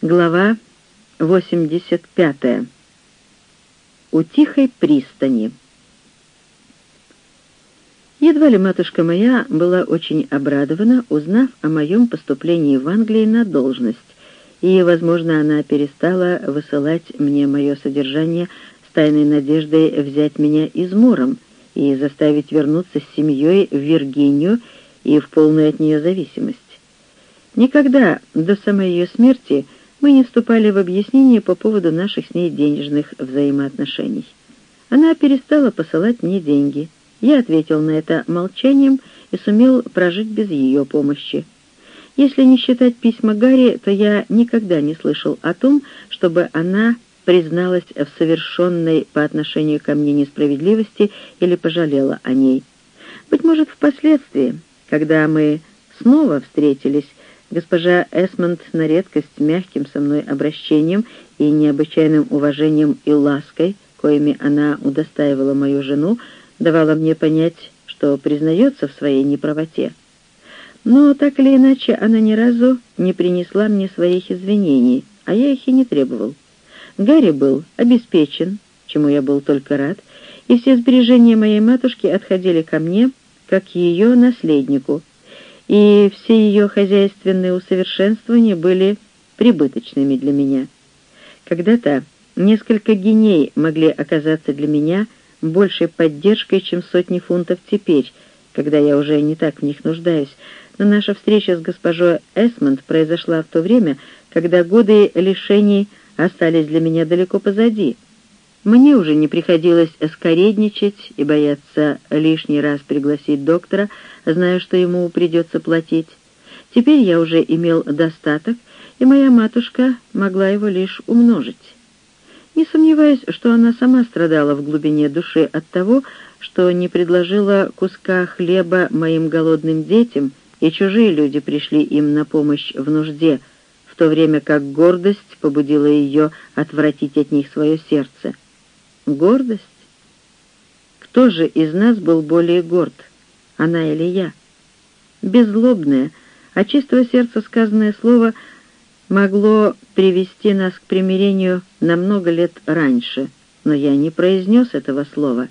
Глава 85. У тихой пристани. Едва ли матушка моя была очень обрадована, узнав о моем поступлении в Англии на должность, и, возможно, она перестала высылать мне мое содержание с тайной надеждой взять меня измором и заставить вернуться с семьей в Виргинию и в полную от нее зависимость. Никогда до самой ее смерти мы не вступали в объяснение по поводу наших с ней денежных взаимоотношений. Она перестала посылать мне деньги. Я ответил на это молчанием и сумел прожить без ее помощи. Если не считать письма Гарри, то я никогда не слышал о том, чтобы она призналась в совершенной по отношению ко мне несправедливости или пожалела о ней. Быть может, впоследствии, когда мы снова встретились, Госпожа Эсмонд на редкость мягким со мной обращением и необычайным уважением и лаской, коими она удостаивала мою жену, давала мне понять, что признается в своей неправоте. Но так или иначе она ни разу не принесла мне своих извинений, а я их и не требовал. Гарри был обеспечен, чему я был только рад, и все сбережения моей матушки отходили ко мне, как ее наследнику, и все ее хозяйственные усовершенствования были прибыточными для меня. Когда-то несколько геней могли оказаться для меня большей поддержкой, чем сотни фунтов теперь, когда я уже не так в них нуждаюсь, но наша встреча с госпожой Эсмонд произошла в то время, когда годы лишений остались для меня далеко позади — мне уже не приходилось скоредничать и бояться лишний раз пригласить доктора, зная, что ему придется платить. Теперь я уже имел достаток, и моя матушка могла его лишь умножить. Не сомневаюсь, что она сама страдала в глубине души от того, что не предложила куска хлеба моим голодным детям, и чужие люди пришли им на помощь в нужде, в то время как гордость побудила ее отвратить от них свое сердце. Гордость? Кто же из нас был более горд, она или я? Беззлобное, а чистого сердца сказанное слово могло привести нас к примирению на много лет раньше, но я не произнес этого слова,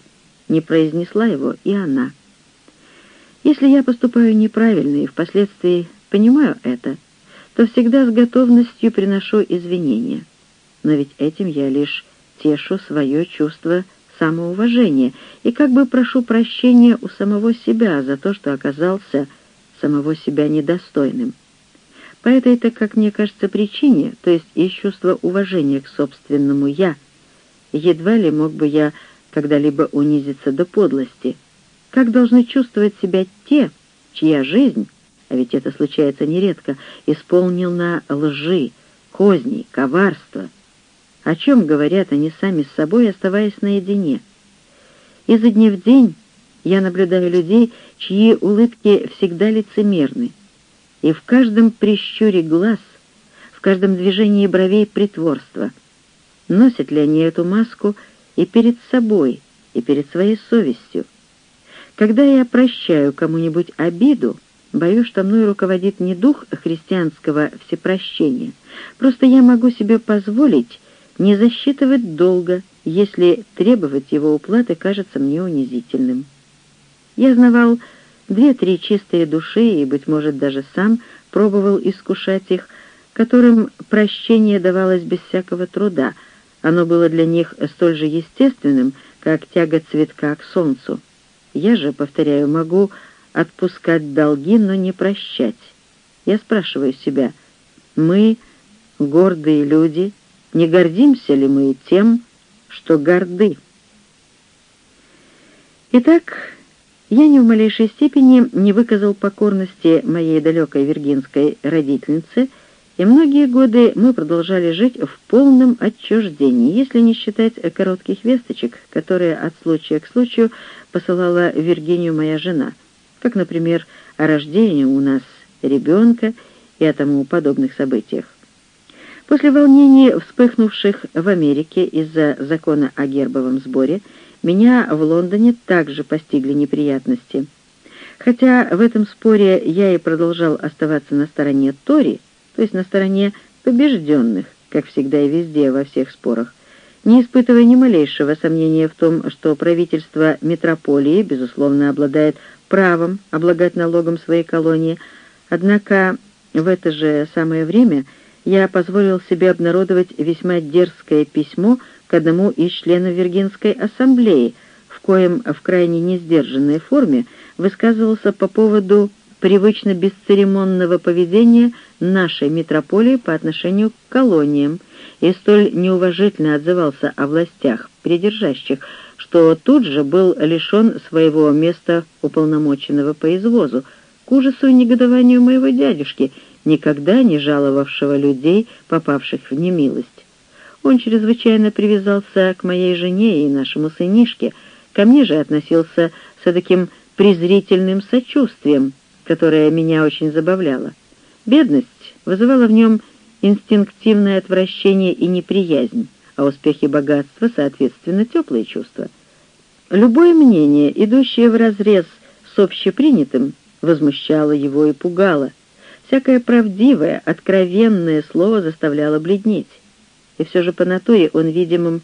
не произнесла его и она. Если я поступаю неправильно и впоследствии понимаю это, то всегда с готовностью приношу извинения. Но ведь этим я лишь тешу свое чувство самоуважения и как бы прошу прощения у самого себя за то, что оказался самого себя недостойным. По этой-то, как мне кажется, причине, то есть из чувства уважения к собственному «я», едва ли мог бы я когда-либо унизиться до подлости. Как должны чувствовать себя те, чья жизнь, а ведь это случается нередко, исполнена лжи, козней, коварства, о чем говорят они сами с собой, оставаясь наедине. Изо дня в день я наблюдаю людей, чьи улыбки всегда лицемерны, и в каждом прищуре глаз, в каждом движении бровей притворство. Носят ли они эту маску и перед собой, и перед своей совестью? Когда я прощаю кому-нибудь обиду, боюсь, что мной руководит не дух христианского всепрощения, просто я могу себе позволить не засчитывать долго, если требовать его уплаты кажется мне унизительным. Я знавал две-три чистые души и, быть может, даже сам пробовал искушать их, которым прощение давалось без всякого труда. Оно было для них столь же естественным, как тяга цветка к солнцу. Я же, повторяю, могу отпускать долги, но не прощать. Я спрашиваю себя, мы, гордые люди, — не гордимся ли мы тем, что горды? Итак, я ни в малейшей степени не выказал покорности моей далекой виргинской родительнице, и многие годы мы продолжали жить в полном отчуждении, если не считать коротких весточек, которые от случая к случаю посылала Виргинию моя жена, как, например, о рождении у нас ребенка и о тому подобных событиях. После волнений, вспыхнувших в Америке из-за закона о гербовом сборе, меня в Лондоне также постигли неприятности. Хотя в этом споре я и продолжал оставаться на стороне Тори, то есть на стороне побежденных, как всегда и везде во всех спорах, не испытывая ни малейшего сомнения в том, что правительство метрополии, безусловно, обладает правом облагать налогом свои колонии, однако в это же самое время я позволил себе обнародовать весьма дерзкое письмо к одному из членов Виргинской ассамблеи, в коем в крайне несдержанной форме высказывался по поводу привычно бесцеремонного поведения нашей метрополии по отношению к колониям и столь неуважительно отзывался о властях, придержащих, что тут же был лишен своего места уполномоченного по извозу, к ужасу и негодованию моего дядюшки, никогда не жаловавшего людей, попавших в немилость. Он чрезвычайно привязался к моей жене и нашему сынишке, ко мне же относился с таким презрительным сочувствием, которое меня очень забавляло. Бедность вызывала в нем инстинктивное отвращение и неприязнь, а успехи богатства, соответственно, теплые чувства. Любое мнение, идущее вразрез с общепринятым, возмущало его и пугало. Всякое правдивое, откровенное слово заставляло бледнеть. И все же по натуре он, видимым,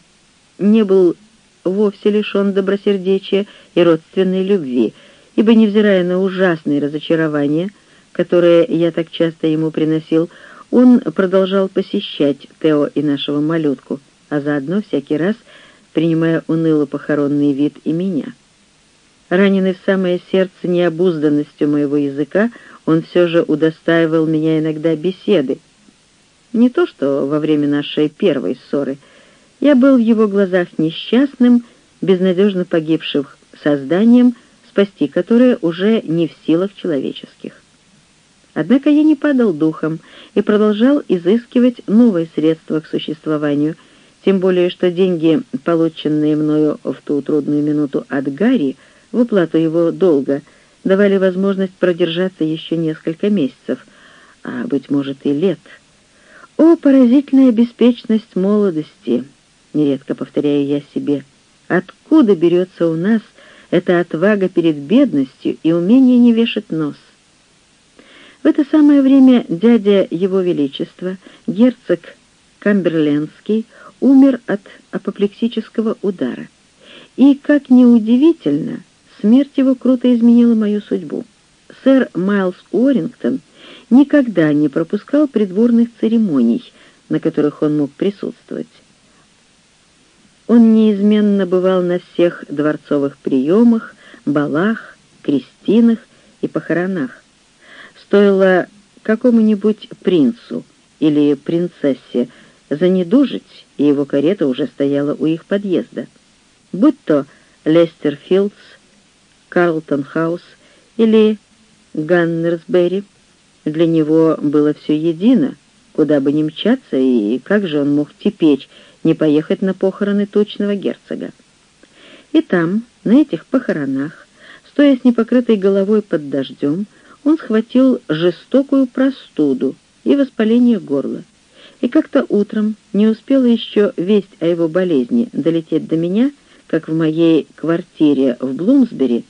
не был вовсе лишен добросердечия и родственной любви, ибо, невзирая на ужасные разочарования, которые я так часто ему приносил, он продолжал посещать Тео и нашего малютку, а заодно всякий раз принимая уныло похоронный вид и меня. Раненый в самое сердце необузданностью моего языка, он все же удостаивал меня иногда беседы. Не то что во время нашей первой ссоры. Я был в его глазах несчастным, безнадежно погибшим созданием, спасти которое уже не в силах человеческих. Однако я не падал духом и продолжал изыскивать новые средства к существованию, тем более что деньги, полученные мною в ту трудную минуту от Гарри, в уплату его долга, давали возможность продержаться еще несколько месяцев, а, быть может, и лет. О, поразительная беспечность молодости! Нередко повторяю я себе. Откуда берется у нас эта отвага перед бедностью и умение не вешать нос? В это самое время дядя Его Величества, герцог Камберлендский, умер от апоплексического удара. И, как ни удивительно, смерть его круто изменила мою судьбу. Сэр Майлз Уоррингтон никогда не пропускал придворных церемоний, на которых он мог присутствовать. Он неизменно бывал на всех дворцовых приемах, балах, крестинах и похоронах. Стоило какому-нибудь принцу или принцессе занедужить, и его карета уже стояла у их подъезда. Будь то Лестерфилдс, Карлтон-хаус или Ганнерсбери, для него было все едино, куда бы ни мчаться, и как же он мог теперь не поехать на похороны тучного герцога. И там, на этих похоронах, стоя с непокрытой головой под дождем, он схватил жестокую простуду и воспаление горла. И как-то утром не успела еще весть о его болезни долететь до меня, как в моей квартире в Блумсбери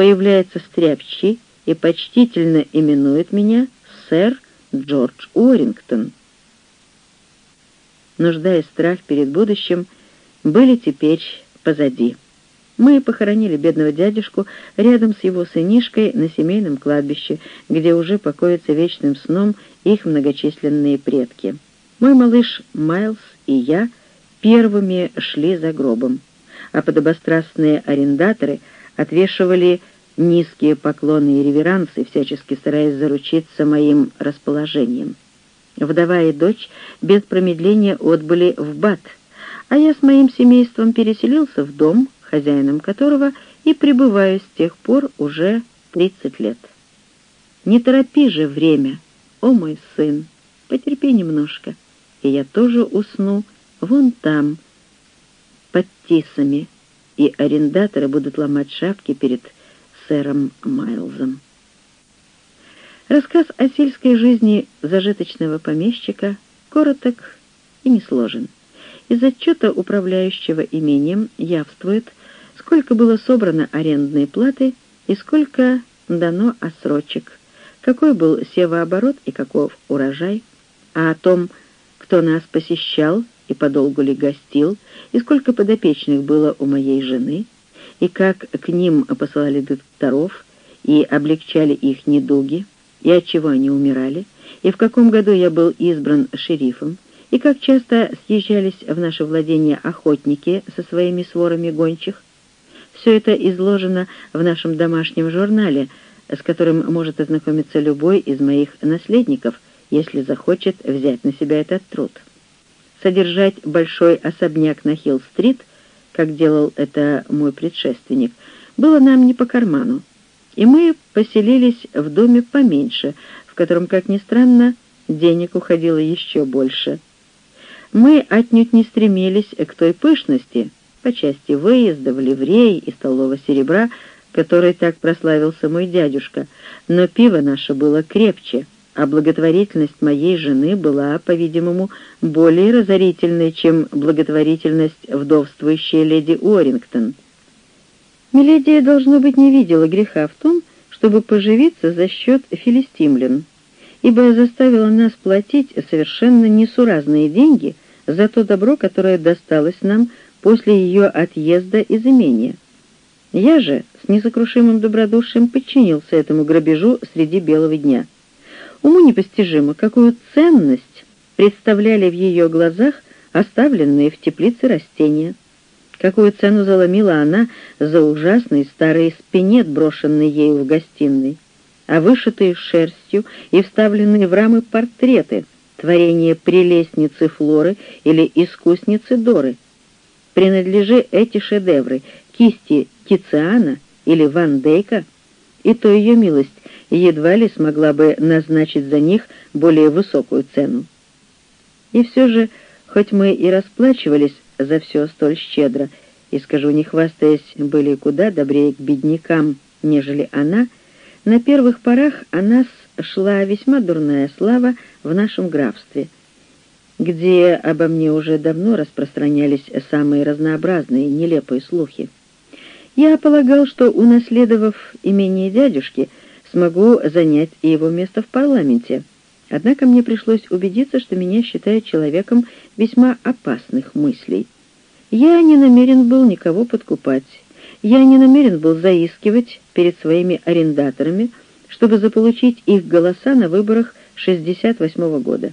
появляется стряпчий и почтительно именует меня сэр Джордж Уоррингтон. Нужда и страх перед будущим были теперь позади. Мы похоронили бедного дядюшку рядом с его сынишкой на семейном кладбище, где уже покоятся вечным сном их многочисленные предки. Мой малыш Майлз и я первыми шли за гробом, а подобострастные арендаторы отвешивали низкие поклоны и реверансы, всячески стараясь заручиться моим расположением. Вдова и дочь без промедления отбыли в Бат, а я с моим семейством переселился в дом, хозяином которого и пребываю с тех пор уже тридцать лет. Не торопи же время, о мой сын, потерпи немножко, и я тоже усну вон там, под тисами, и арендаторы будут ломать шапки перед сэром Майлзом. Рассказ о сельской жизни зажиточного помещика короток и несложен. Из отчета управляющего имением явствует, сколько было собрано арендной платы и сколько дано осрочек, какой был севооборот и каков урожай, а о том, кто нас посещал и подолгу ли гостил, и сколько подопечных было у моей жены, и как к ним посылали докторов и облегчали их недуги, и от чего они умирали, и в каком году я был избран шерифом, и как часто съезжались в наше владение охотники со своими сворами гончих. Все это изложено в нашем домашнем журнале, с которым может ознакомиться любой из моих наследников, если захочет взять на себя этот труд. Содержать большой особняк на Хилл-стрит, как делал это мой предшественник, было нам не по карману, и мы поселились в доме поменьше, в котором, как ни странно, денег уходило еще больше — мы отнюдь не стремились к той пышности, по части выездов, ливрей и столового серебра, которой так прославился мой дядюшка, но пиво наше было крепче, а благотворительность моей жены была, по-видимому, более разорительной, чем благотворительность вдовствующей леди Уоррингтон. Миледия, должно быть, не видела греха в том, чтобы поживиться за счет филистимлян, ибо заставила нас платить совершенно несуразные деньги за то добро, которое досталось нам после ее отъезда из имения. Я же с несокрушимым добродушием подчинился этому грабежу среди белого дня. Уму непостижимо, какую ценность представляли в ее глазах оставленные в теплице растения. Какую цену заломила она за ужасный старый спинет, брошенный ею в гостиной, а вышитые шерстью и вставленные в рамы портреты — творение прелестницы Флоры или искусницы Доры. Принадлежи эти шедевры кисти Тициана или Ван Дейка, и то ее милость едва ли смогла бы назначить за них более высокую цену. И все же, хоть мы и расплачивались за все столь щедро, и, скажу не хвастаясь, были куда добрее к беднякам, нежели она, на первых порах о нас шла весьма дурная слава в нашем графстве, где обо мне уже давно распространялись самые разнообразные нелепые слухи. Я полагал, что, унаследовав имение дядюшки, смогу занять и его место в парламенте. Однако мне пришлось убедиться, что меня считают человеком весьма опасных мыслей. Я не намерен был никого подкупать. Я не намерен был заискивать перед своими арендаторами, чтобы заполучить их голоса на выборах 68 -го года.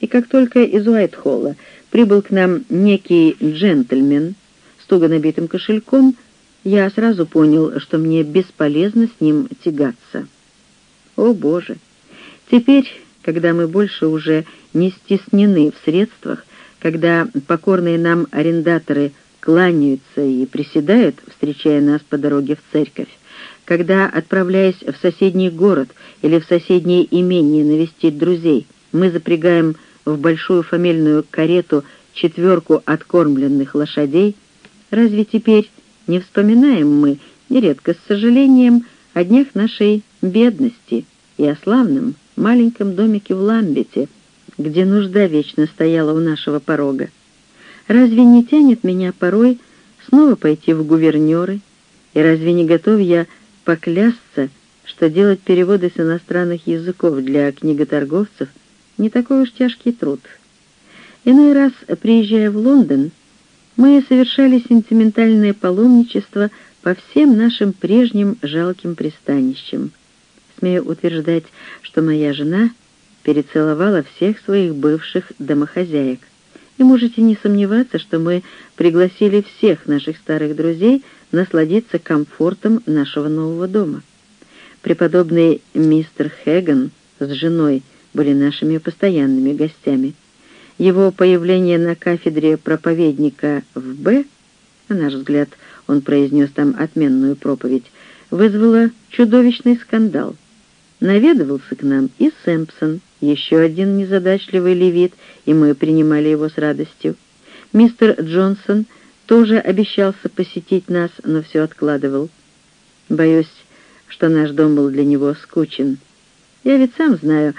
И как только из Уайтхолла прибыл к нам некий джентльмен с туго набитым кошельком, я сразу понял, что мне бесполезно с ним тягаться. О, Боже! Теперь, когда мы больше уже не стеснены в средствах, когда покорные нам арендаторы кланяются и приседают, встречая нас по дороге в церковь, когда, отправляясь в соседний город или в соседнее имение навестить друзей, мы запрягаем в большую фамильную карету четверку откормленных лошадей, разве теперь не вспоминаем мы, нередко с сожалением, о днях нашей бедности и о славном маленьком домике в Ламбете, где нужда вечно стояла у нашего порога? Разве не тянет меня порой снова пойти в гувернеры, и разве не готов я поклясться, что делать переводы с иностранных языков для книготорговцев не такой уж тяжкий труд. Иной раз, приезжая в Лондон, мы совершали сентиментальное паломничество по всем нашим прежним жалким пристанищам. Смею утверждать, что моя жена перецеловала всех своих бывших домохозяек. И можете не сомневаться, что мы пригласили всех наших старых друзей насладиться комфортом нашего нового дома. Преподобный мистер Хэган с женой были нашими постоянными гостями. Его появление на кафедре проповедника в Б, на наш взгляд, он произнес там отменную проповедь, вызвало чудовищный скандал. Наведывался к нам и Сэмпсон, еще один незадачливый левит, и мы принимали его с радостью. Мистер Джонсон — тоже обещался посетить нас, но все откладывал. Боюсь, что наш дом был для него скучен. Я ведь сам знаю,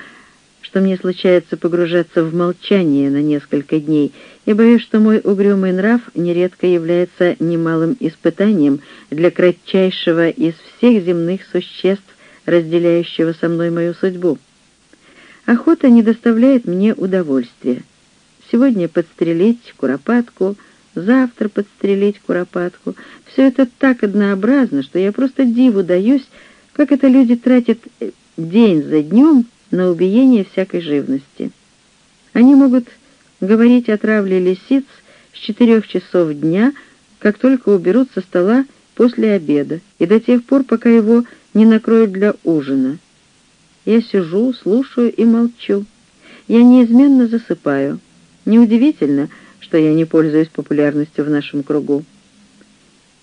что мне случается погружаться в молчание на несколько дней, и боюсь, что мой угрюмый нрав нередко является немалым испытанием для кратчайшего из всех земных существ, разделяющего со мной мою судьбу. Охота не доставляет мне удовольствия. Сегодня подстрелить куропатку, завтра подстрелить куропатку. Все это так однообразно, что я просто диву даюсь, как это люди тратят э, день за днем на убиение всякой живности. Они могут говорить о травле лисиц с четырех часов дня, как только уберут со стола после обеда, и до тех пор, пока его не накроют для ужина. Я сижу, слушаю и молчу. Я неизменно засыпаю. Неудивительно, что я не пользуюсь популярностью в нашем кругу.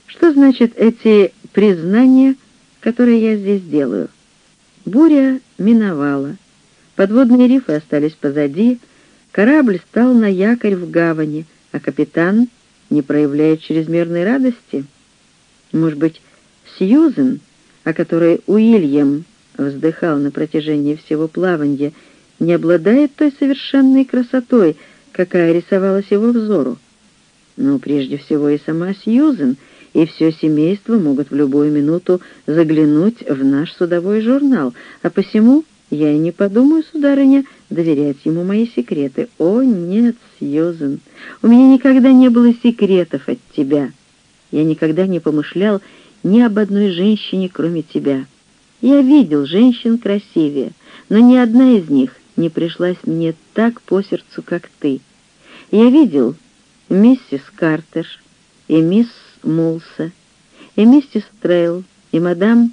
Что значит эти признания, которые я здесь делаю? Буря миновала. Подводные рифы остались позади, корабль стал на якорь в гавани, а капитан не проявляет чрезмерной радости. Может быть, Сьюзен, о которой Уильям вздыхал на протяжении всего плавания, не обладает той совершенной красотой, какая рисовалась его взору. Но прежде всего и сама Сьюзен, и все семейство могут в любую минуту заглянуть в наш судовой журнал, а посему я и не подумаю, сударыня, доверять ему мои секреты. О, нет, Сьюзен, у меня никогда не было секретов от тебя. Я никогда не помышлял ни об одной женщине, кроме тебя. Я видел женщин красивее, но ни одна из них не пришлась мне так по сердцу, как ты. Я видел миссис Картер и мисс Мулсо, и миссис Трейл, и мадам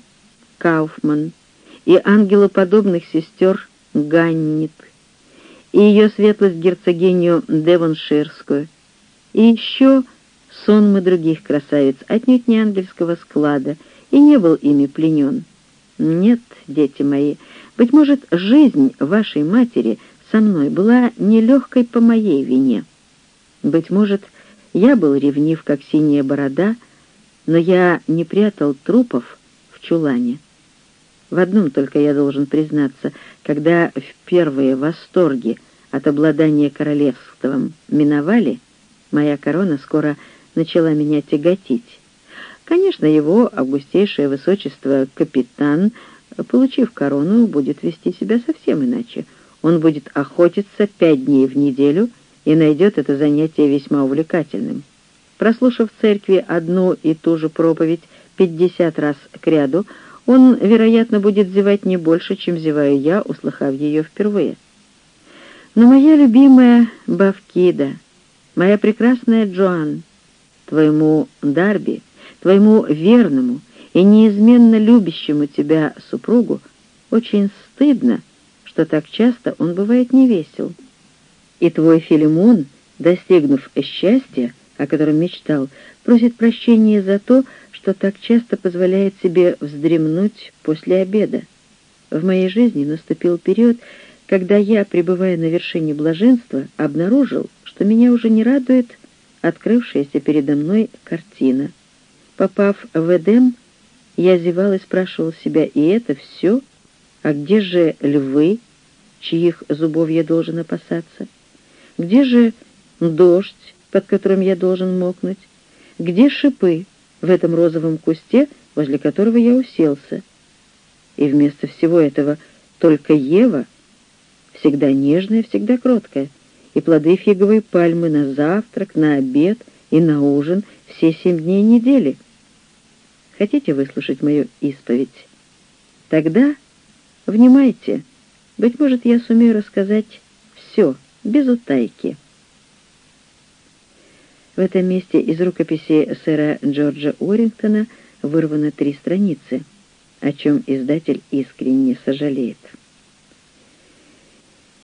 Кауфман, и ангелоподобных сестер Ганнит, и ее светлость герцогиню Девонширскую, и еще сонмы других красавиц, отнюдь не ангельского склада, и не был ими пленен. Нет, дети мои, быть может, жизнь вашей матери со мной была нелегкой по моей вине. Быть может, я был ревнив, как синяя борода, но я не прятал трупов в чулане. В одном только я должен признаться, когда в первые восторги от обладания королевством миновали, моя корона скоро начала меня тяготить. Конечно, его августейшее высочество капитан — получив корону, будет вести себя совсем иначе. Он будет охотиться пять дней в неделю и найдет это занятие весьма увлекательным. Прослушав в церкви одну и ту же проповедь пятьдесят раз к ряду, он, вероятно, будет зевать не больше, чем зеваю я, услыхав ее впервые. Но моя любимая Бавкида, моя прекрасная Джоан, твоему Дарби, твоему верному, и неизменно любящему тебя супругу очень стыдно, что так часто он бывает невесел. И твой Филимон, достигнув счастья, о котором мечтал, просит прощения за то, что так часто позволяет себе вздремнуть после обеда. В моей жизни наступил период, когда я, пребывая на вершине блаженства, обнаружил, что меня уже не радует открывшаяся передо мной картина. Попав в Эдем, я зевал и спрашивал себя, и это все? А где же львы, чьих зубов я должен опасаться? Где же дождь, под которым я должен мокнуть? Где шипы в этом розовом кусте, возле которого я уселся? И вместо всего этого только Ева, всегда нежная, всегда кроткая, и плоды фиговой пальмы на завтрак, на обед и на ужин все семь дней недели — Хотите выслушать мою исповедь? Тогда внимайте. Быть может, я сумею рассказать все, без утайки. В этом месте из рукописи сэра Джорджа Уоррингтона вырвано три страницы, о чем издатель искренне сожалеет.